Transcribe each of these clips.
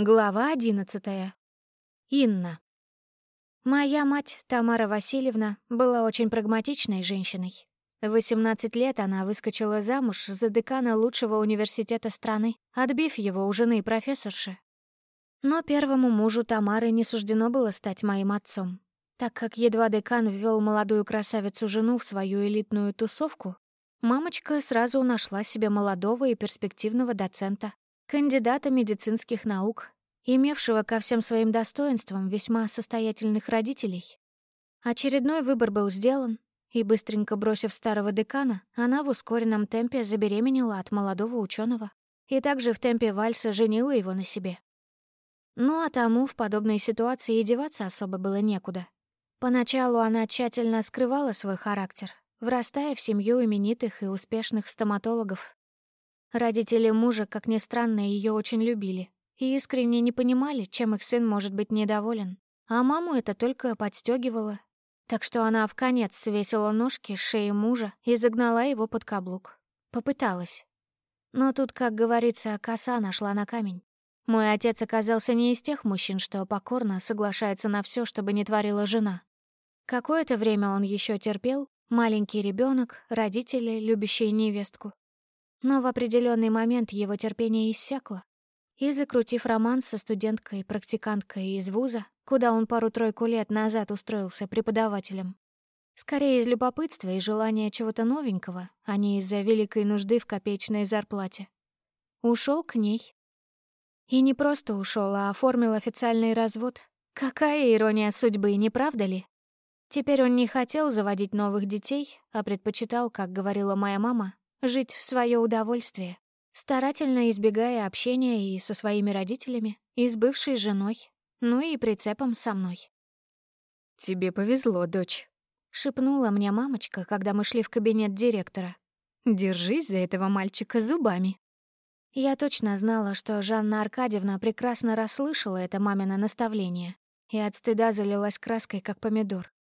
Глава одиннадцатая. Инна. Моя мать, Тамара Васильевна, была очень прагматичной женщиной. В 18 лет она выскочила замуж за декана лучшего университета страны, отбив его у жены профессорши. Но первому мужу Тамары не суждено было стать моим отцом, так как едва декан ввел молодую красавицу-жену в свою элитную тусовку, мамочка сразу нашла себе молодого и перспективного доцента, кандидата медицинских наук, имевшего ко всем своим достоинствам весьма состоятельных родителей. Очередной выбор был сделан, и, быстренько бросив старого декана, она в ускоренном темпе забеременела от молодого ученого и также в темпе вальса женила его на себе. Ну а тому в подобной ситуации и деваться особо было некуда. Поначалу она тщательно скрывала свой характер, врастая в семью именитых и успешных стоматологов, Родители мужа, как ни странно, ее очень любили и искренне не понимали, чем их сын может быть недоволен. А маму это только подстегивало. Так что она в конец свесила ножки с шеи мужа и загнала его под каблук. Попыталась. Но тут, как говорится, коса нашла на камень. Мой отец оказался не из тех мужчин, что покорно соглашается на все, чтобы не творила жена. Какое-то время он еще терпел, маленький ребенок, родители, любящие невестку, но в определенный момент его терпение иссякло, и, закрутив роман со студенткой-практиканткой из вуза, куда он пару-тройку лет назад устроился преподавателем, скорее из любопытства и желания чего-то новенького, а не из-за великой нужды в копеечной зарплате, ушел к ней. И не просто ушел, а оформил официальный развод. Какая ирония судьбы, не правда ли? Теперь он не хотел заводить новых детей, а предпочитал, как говорила моя мама, жить в свое удовольствие, старательно избегая общения и со своими родителями, и с бывшей женой, ну и прицепом со мной. «Тебе повезло, дочь», — шепнула мне мамочка, когда мы шли в кабинет директора. «Держись за этого мальчика зубами». Я точно знала, что Жанна Аркадьевна прекрасно расслышала это мамино наставление и от стыда залилась краской, как помидор.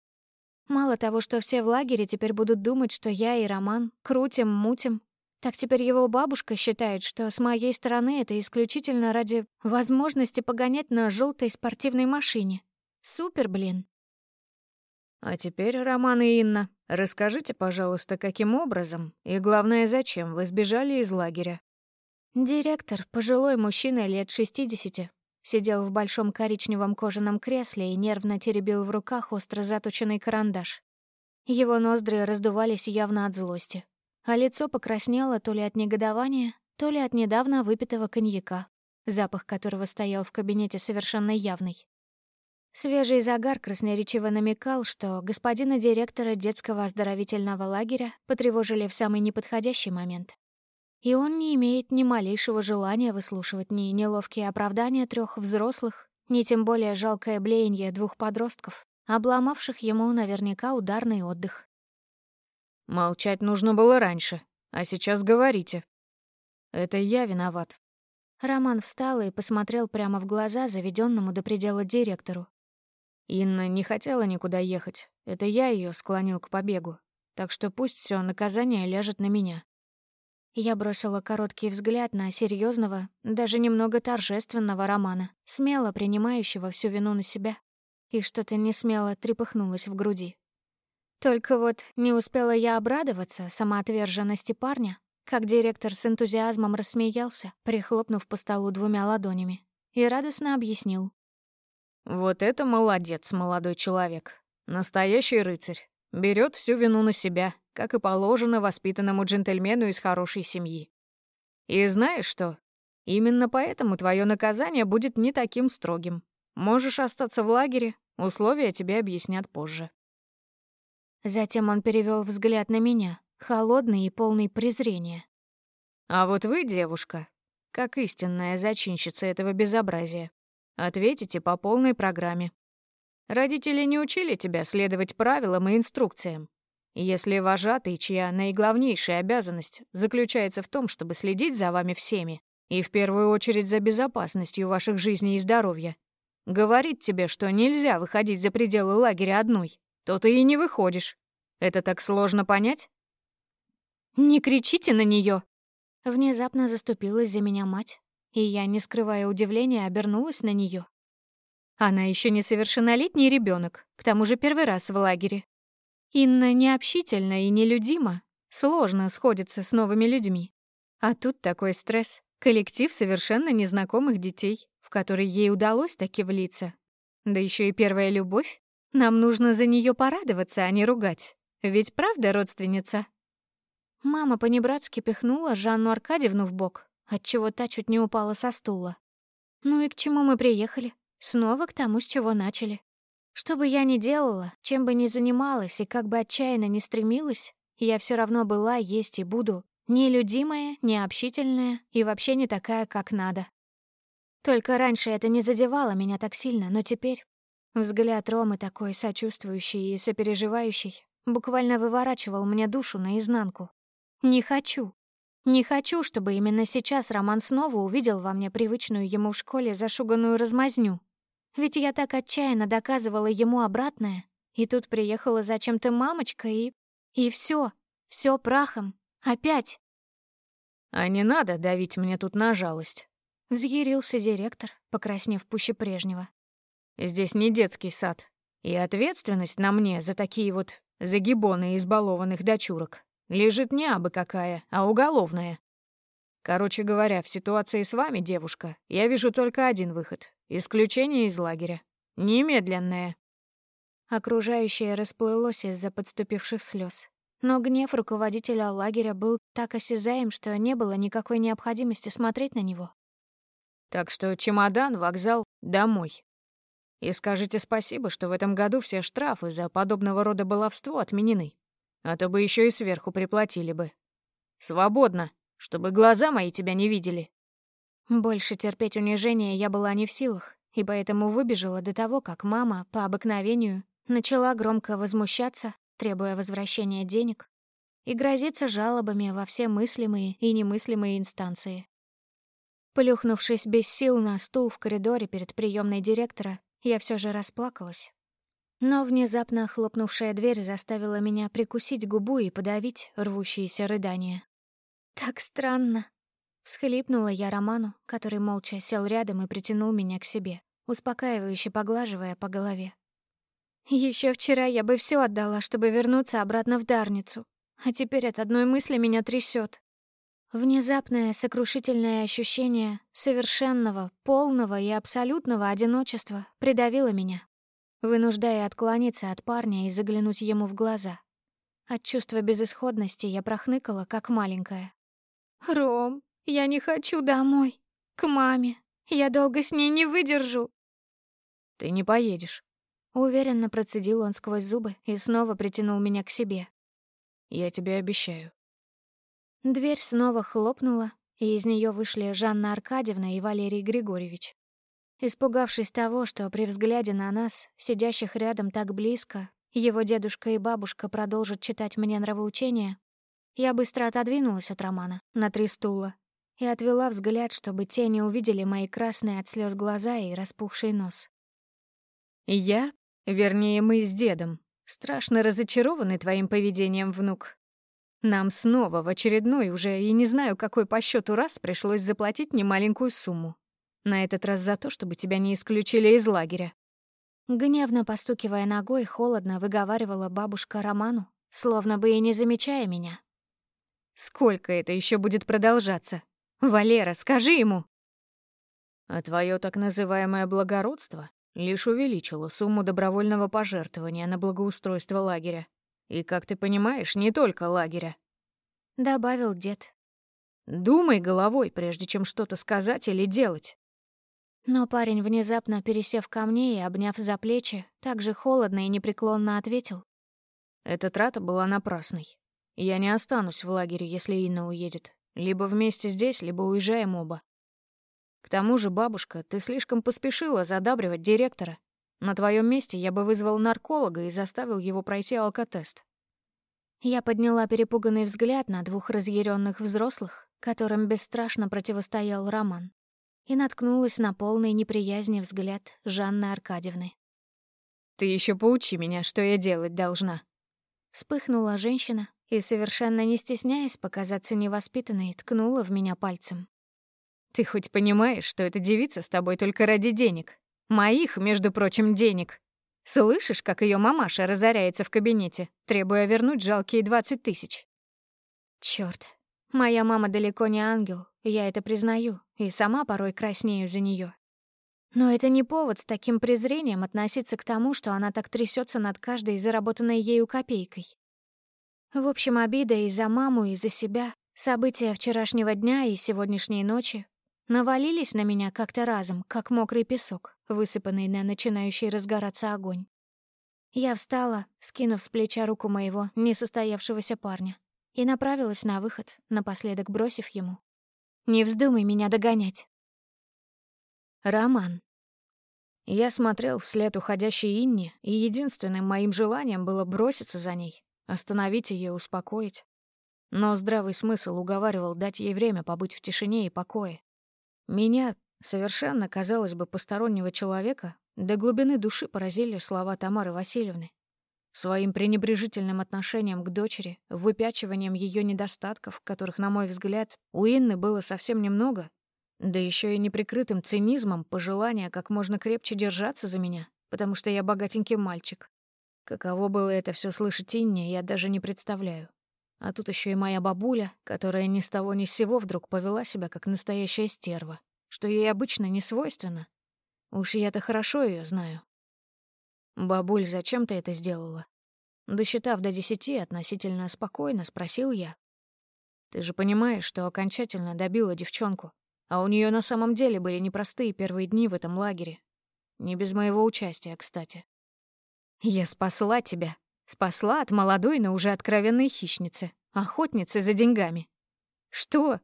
Мало того, что все в лагере теперь будут думать, что я и Роман крутим, мутим, так теперь его бабушка считает, что с моей стороны это исключительно ради возможности погонять на желтой спортивной машине. Супер, блин. А теперь, Роман и Инна, расскажите, пожалуйста, каким образом и, главное, зачем вы сбежали из лагеря? Директор, пожилой мужчина лет 60, Сидел в большом коричневом кожаном кресле и нервно теребил в руках остро заточенный карандаш. Его ноздри раздувались явно от злости, а лицо покраснело то ли от негодования, то ли от недавно выпитого коньяка, запах которого стоял в кабинете совершенно явный. Свежий загар красноречиво намекал, что господина директора детского оздоровительного лагеря потревожили в самый неподходящий момент и он не имеет ни малейшего желания выслушивать ни неловкие оправдания трех взрослых, ни тем более жалкое блеяние двух подростков, обломавших ему наверняка ударный отдых. «Молчать нужно было раньше, а сейчас говорите. Это я виноват». Роман встал и посмотрел прямо в глаза заведенному до предела директору. Инна не хотела никуда ехать. Это я ее склонил к побегу. Так что пусть все наказание ляжет на меня. Я бросила короткий взгляд на серьезного, даже немного торжественного романа, смело принимающего всю вину на себя, и что-то несмело трепыхнулось в груди. Только вот не успела я обрадоваться самоотверженности парня, как директор с энтузиазмом рассмеялся, прихлопнув по столу двумя ладонями, и радостно объяснил. «Вот это молодец, молодой человек. Настоящий рыцарь. Берет всю вину на себя, как и положено воспитанному джентльмену из хорошей семьи. И знаешь что? Именно поэтому твое наказание будет не таким строгим. Можешь остаться в лагере, условия тебе объяснят позже. Затем он перевел взгляд на меня, холодный и полный презрения. А вот вы, девушка, как истинная зачинщица этого безобразия, ответите по полной программе. Родители не учили тебя следовать правилам и инструкциям. Если вожатый, чья наиглавнейшая обязанность заключается в том, чтобы следить за вами всеми, и в первую очередь за безопасностью ваших жизней и здоровья, говорит тебе, что нельзя выходить за пределы лагеря одной, то ты и не выходишь. Это так сложно понять? «Не кричите на нее! Внезапно заступилась за меня мать, и я, не скрывая удивления, обернулась на нее. Она еще несовершеннолетний ребенок, к тому же первый раз в лагере. Инна необщительна и нелюдима, сложно сходится с новыми людьми. А тут такой стресс, коллектив совершенно незнакомых детей, в который ей удалось таки влиться. Да еще и первая любовь. Нам нужно за нее порадоваться, а не ругать. Ведь правда родственница? Мама понебратски пихнула Жанну Аркадьевну в бок, отчего та чуть не упала со стула. Ну и к чему мы приехали? Снова к тому, с чего начали. Что бы я ни делала, чем бы ни занималась и как бы отчаянно ни стремилась, я все равно была, есть и буду нелюдимая, необщительная и вообще не такая, как надо. Только раньше это не задевало меня так сильно, но теперь взгляд Ромы такой сочувствующий и сопереживающий буквально выворачивал мне душу наизнанку. Не хочу. Не хочу, чтобы именно сейчас Роман снова увидел во мне привычную ему в школе зашуганную размазню. Ведь я так отчаянно доказывала ему обратное, и тут приехала зачем-то мамочка и... И все, все прахом. Опять. А не надо давить мне тут на жалость. Взъярился директор, покраснев пуще прежнего. Здесь не детский сад, и ответственность на мне за такие вот загибоны избалованных дочурок лежит не абы какая, а уголовная. Короче говоря, в ситуации с вами, девушка, я вижу только один выход — исключение из лагеря. Немедленное. Окружающее расплылось из-за подступивших слез. Но гнев руководителя лагеря был так осязаем, что не было никакой необходимости смотреть на него. Так что чемодан, вокзал, домой. И скажите спасибо, что в этом году все штрафы за подобного рода баловство отменены. А то бы еще и сверху приплатили бы. Свободно, чтобы глаза мои тебя не видели. Больше терпеть унижение я была не в силах, и поэтому выбежала до того, как мама, по обыкновению, начала громко возмущаться, требуя возвращения денег, и грозиться жалобами во все мыслимые и немыслимые инстанции. Плюхнувшись без сил на стул в коридоре перед приемной директора, я все же расплакалась. Но внезапно хлопнувшая дверь заставила меня прикусить губу и подавить рвущиеся рыдания. «Так странно», — всхлипнула я Роману, который молча сел рядом и притянул меня к себе, успокаивающе поглаживая по голове. Еще вчера я бы все отдала, чтобы вернуться обратно в Дарницу, а теперь от одной мысли меня трясет. Внезапное сокрушительное ощущение совершенного, полного и абсолютного одиночества придавило меня вынуждая отклониться от парня и заглянуть ему в глаза. От чувства безысходности я прохныкала, как маленькая. «Ром, я не хочу домой. К маме. Я долго с ней не выдержу». «Ты не поедешь», — уверенно процедил он сквозь зубы и снова притянул меня к себе. «Я тебе обещаю». Дверь снова хлопнула, и из нее вышли Жанна Аркадьевна и Валерий Григорьевич. Испугавшись того, что при взгляде на нас, сидящих рядом так близко, его дедушка и бабушка продолжат читать мне нравоучения, я быстро отодвинулась от Романа на три стула и отвела взгляд, чтобы те не увидели мои красные от слез глаза и распухший нос. «Я, вернее, мы с дедом, страшно разочарованы твоим поведением, внук. Нам снова в очередной уже и не знаю какой по счету раз пришлось заплатить немаленькую сумму. На этот раз за то, чтобы тебя не исключили из лагеря. Гневно постукивая ногой, холодно выговаривала бабушка Роману, словно бы и не замечая меня. «Сколько это еще будет продолжаться? Валера, скажи ему!» А твое так называемое благородство лишь увеличило сумму добровольного пожертвования на благоустройство лагеря. И, как ты понимаешь, не только лагеря. Добавил дед. Думай головой, прежде чем что-то сказать или делать. Но парень, внезапно пересев ко мне и обняв за плечи, так же холодно и непреклонно ответил. «Эта трата была напрасной. Я не останусь в лагере, если Инна уедет. Либо вместе здесь, либо уезжаем оба. К тому же, бабушка, ты слишком поспешила задабривать директора. На твоем месте я бы вызвал нарколога и заставил его пройти алкотест». Я подняла перепуганный взгляд на двух разъяренных взрослых, которым бесстрашно противостоял Роман и наткнулась на полный неприязни взгляд Жанны Аркадьевны. «Ты еще поучи меня, что я делать должна». Вспыхнула женщина и, совершенно не стесняясь показаться невоспитанной, ткнула в меня пальцем. Ты хоть понимаешь, что эта девица с тобой только ради денег? Моих, между прочим, денег. Слышишь, как ее мамаша разоряется в кабинете, требуя вернуть жалкие 20 тысяч? Черт, моя мама далеко не ангел, я это признаю, и сама порой краснею за нее. Но это не повод с таким презрением относиться к тому, что она так трясется над каждой заработанной ею копейкой. В общем, обида и за маму, и за себя, события вчерашнего дня и сегодняшней ночи навалились на меня как-то разом, как мокрый песок, высыпанный на начинающий разгораться огонь. Я встала, скинув с плеча руку моего несостоявшегося парня, и направилась на выход, напоследок бросив ему. «Не вздумай меня догонять». Роман. Я смотрел вслед уходящей Инне, и единственным моим желанием было броситься за ней, остановить ее, успокоить. Но здравый смысл уговаривал дать ей время побыть в тишине и покое. Меня, совершенно, казалось бы, постороннего человека, до глубины души поразили слова Тамары Васильевны. Своим пренебрежительным отношением к дочери, выпячиванием ее недостатков, которых, на мой взгляд, у Инны было совсем немного, да еще и неприкрытым цинизмом пожелания как можно крепче держаться за меня, потому что я богатенький мальчик. Каково было это все слышать Инне, я даже не представляю. А тут еще и моя бабуля, которая ни с того ни с сего вдруг повела себя как настоящая стерва, что ей обычно не свойственно. Уж я-то хорошо ее знаю. «Бабуль, зачем ты это сделала?» Досчитав до десяти, относительно спокойно спросил я. «Ты же понимаешь, что окончательно добила девчонку, а у нее на самом деле были непростые первые дни в этом лагере. Не без моего участия, кстати. Я спасла тебя. Спасла от молодой, но уже откровенной хищницы, охотницы за деньгами. Что?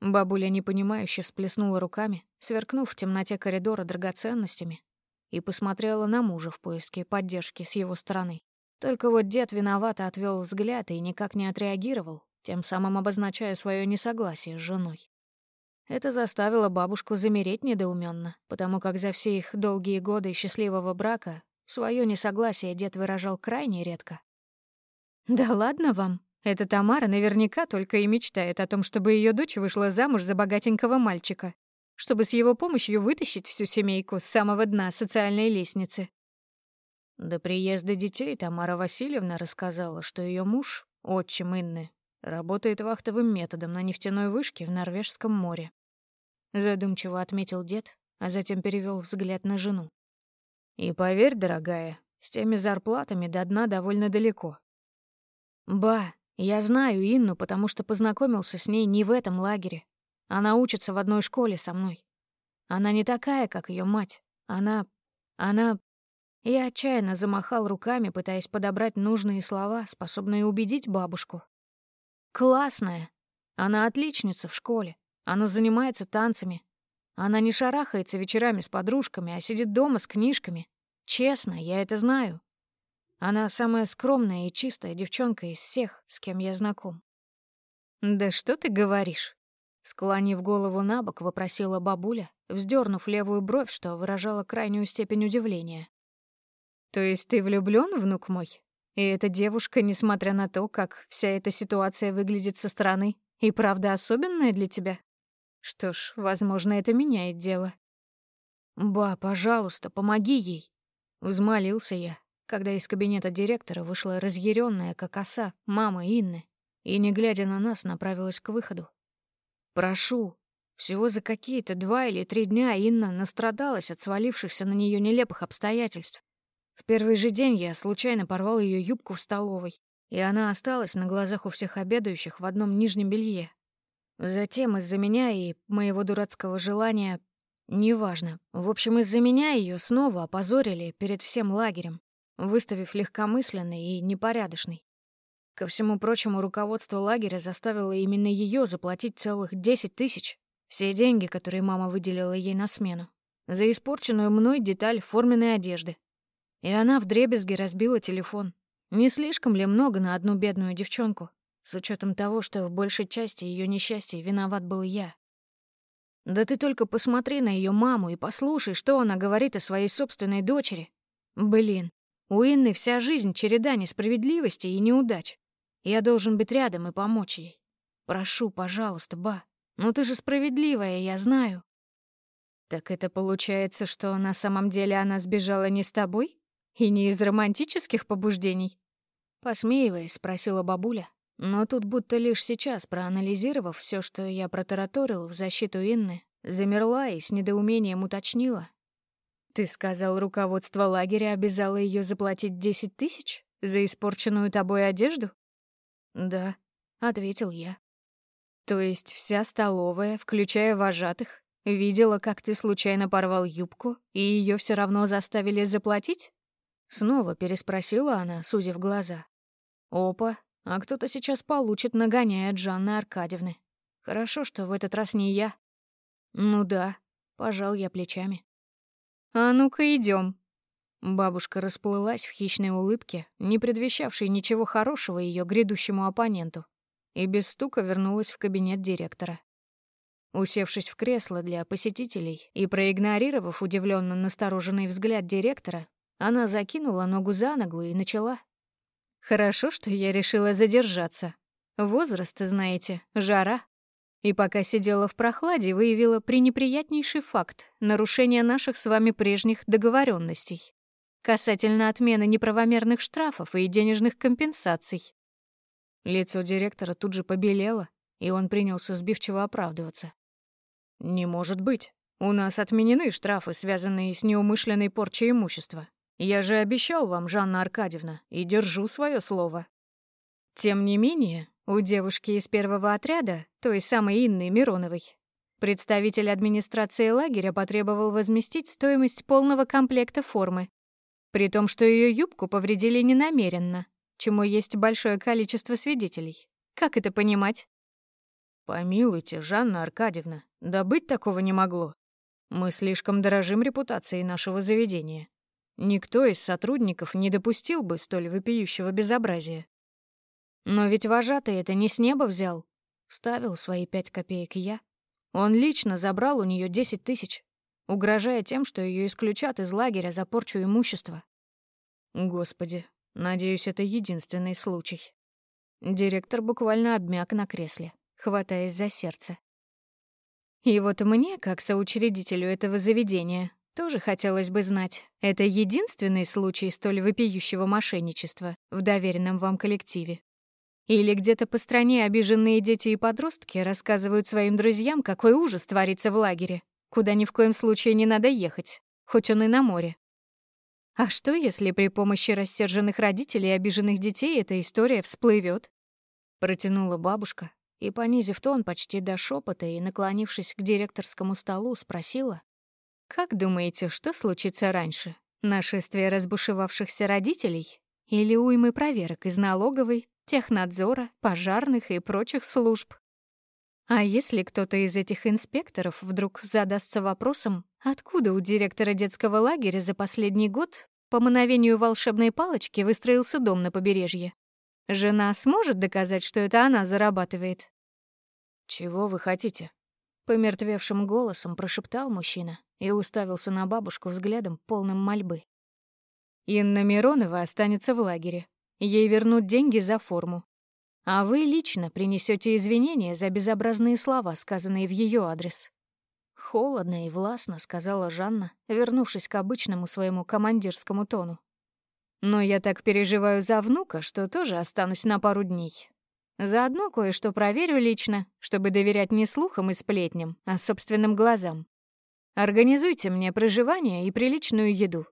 Бабуля непонимающе всплеснула руками, сверкнув в темноте коридора драгоценностями, и посмотрела на мужа в поиске поддержки с его стороны. Только вот дед виновато отвел взгляд и никак не отреагировал, тем самым обозначая свое несогласие с женой. Это заставило бабушку замереть недоуменно, потому как за все их долгие годы счастливого брака свое несогласие дед выражал крайне редко. «Да ладно вам, эта Тамара наверняка только и мечтает о том, чтобы ее дочь вышла замуж за богатенького мальчика, чтобы с его помощью вытащить всю семейку с самого дна социальной лестницы». До приезда детей Тамара Васильевна рассказала, что ее муж, отчим Инны, Работает вахтовым методом на нефтяной вышке в Норвежском море. Задумчиво отметил дед, а затем перевел взгляд на жену. И поверь, дорогая, с теми зарплатами до дна довольно далеко. Ба, я знаю Инну, потому что познакомился с ней не в этом лагере. Она учится в одной школе со мной. Она не такая, как ее мать. Она... она... Я отчаянно замахал руками, пытаясь подобрать нужные слова, способные убедить бабушку. Классная. Она отличница в школе. Она занимается танцами. Она не шарахается вечерами с подружками, а сидит дома с книжками. Честно, я это знаю. Она самая скромная и чистая девчонка из всех, с кем я знаком. «Да что ты говоришь?» Склонив голову на бок, вопросила бабуля, вздернув левую бровь, что выражало крайнюю степень удивления. «То есть ты влюблён, внук мой?» И эта девушка, несмотря на то, как вся эта ситуация выглядит со стороны, и правда особенная для тебя? Что ж, возможно, это меняет дело. «Ба, пожалуйста, помоги ей!» Взмолился я, когда из кабинета директора вышла разъяренная, как оса, мама Инны, и, не глядя на нас, направилась к выходу. «Прошу!» Всего за какие-то два или три дня Инна настрадалась от свалившихся на нее нелепых обстоятельств. В первый же день я случайно порвал ее юбку в столовой, и она осталась на глазах у всех обедающих в одном нижнем белье. Затем из-за меня и моего дурацкого желания... Неважно. В общем, из-за меня ее снова опозорили перед всем лагерем, выставив легкомысленной и непорядочной. Ко всему прочему, руководство лагеря заставило именно ее заплатить целых 10 тысяч, все деньги, которые мама выделила ей на смену, за испорченную мной деталь форменной одежды, и она вдребезги разбила телефон. Не слишком ли много на одну бедную девчонку, с учетом того, что в большей части ее несчастья виноват был я? Да ты только посмотри на ее маму и послушай, что она говорит о своей собственной дочери. Блин, у Инны вся жизнь череда несправедливости и неудач. Я должен быть рядом и помочь ей. Прошу, пожалуйста, ба, Ну ты же справедливая, я знаю». «Так это получается, что на самом деле она сбежала не с тобой? И не из романтических побуждений?» Посмеиваясь, спросила бабуля. Но тут будто лишь сейчас, проанализировав все, что я протараторил в защиту Инны, замерла и с недоумением уточнила. «Ты сказал, руководство лагеря обязало ее заплатить десять тысяч за испорченную тобой одежду?» «Да», — ответил я. «То есть вся столовая, включая вожатых, видела, как ты случайно порвал юбку, и ее все равно заставили заплатить?» Снова переспросила она, сузив глаза. «Опа, а кто-то сейчас получит нагоняя от Аркадьевны. Хорошо, что в этот раз не я». «Ну да», — пожал я плечами. «А ну-ка идем. Бабушка расплылась в хищной улыбке, не предвещавшей ничего хорошего ее грядущему оппоненту, и без стука вернулась в кабинет директора. Усевшись в кресло для посетителей и проигнорировав удивленно настороженный взгляд директора, она закинула ногу за ногу и начала. «Хорошо, что я решила задержаться. Возраст, знаете, жара. И пока сидела в прохладе, выявила пренеприятнейший факт нарушения наших с вами прежних договоренностей касательно отмены неправомерных штрафов и денежных компенсаций. Лицо директора тут же побелело, и он принялся сбивчиво оправдываться. «Не может быть. У нас отменены штрафы, связанные с неумышленной порчей имущества. Я же обещал вам, Жанна Аркадьевна, и держу свое слово. Тем не менее, у девушки из первого отряда, той самой Инны Мироновой, представитель администрации лагеря потребовал возместить стоимость полного комплекта формы, при том, что ее юбку повредили ненамеренно, чему есть большое количество свидетелей. Как это понимать? Помилуйте, Жанна Аркадьевна, да такого не могло. Мы слишком дорожим репутацией нашего заведения. Никто из сотрудников не допустил бы столь вопиющего безобразия. Но ведь вожатый это не с неба взял. Ставил свои пять копеек я. Он лично забрал у нее десять тысяч, угрожая тем, что ее исключат из лагеря за порчу имущества. Господи, надеюсь, это единственный случай. Директор буквально обмяк на кресле, хватаясь за сердце. И вот мне, как соучредителю этого заведения, тоже хотелось бы знать, это единственный случай столь вопиющего мошенничества в доверенном вам коллективе? Или где-то по стране обиженные дети и подростки рассказывают своим друзьям, какой ужас творится в лагере, куда ни в коем случае не надо ехать, хоть он и на море. А что, если при помощи рассерженных родителей и обиженных детей эта история всплывет? Протянула бабушка и, понизив тон почти до шепота и наклонившись к директорскому столу, спросила. «Как думаете, что случится раньше? Нашествие разбушевавшихся родителей или уймы проверок из налоговой, технадзора, пожарных и прочих служб?» А если кто-то из этих инспекторов вдруг задастся вопросом, откуда у директора детского лагеря за последний год по мановению волшебной палочки выстроился дом на побережье? Жена сможет доказать, что это она зарабатывает? «Чего вы хотите?» — помертвевшим голосом прошептал мужчина и уставился на бабушку взглядом, полным мольбы. «Инна Миронова останется в лагере. Ей вернут деньги за форму, а вы лично принесете извинения за безобразные слова, сказанные в ее адрес. Холодно и властно сказала Жанна, вернувшись к обычному своему командирскому тону. Но я так переживаю за внука, что тоже останусь на пару дней. Заодно кое-что проверю лично, чтобы доверять не слухам и сплетням, а собственным глазам. Организуйте мне проживание и приличную еду.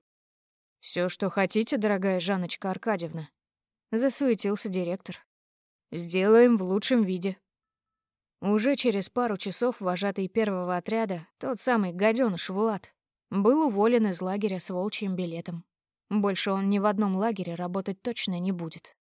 Все, что хотите, дорогая Жанночка Аркадьевна. Засуетился директор. Сделаем в лучшем виде. Уже через пару часов вожатый первого отряда, тот самый гадёныш Влад, был уволен из лагеря с волчьим билетом. Больше он ни в одном лагере работать точно не будет.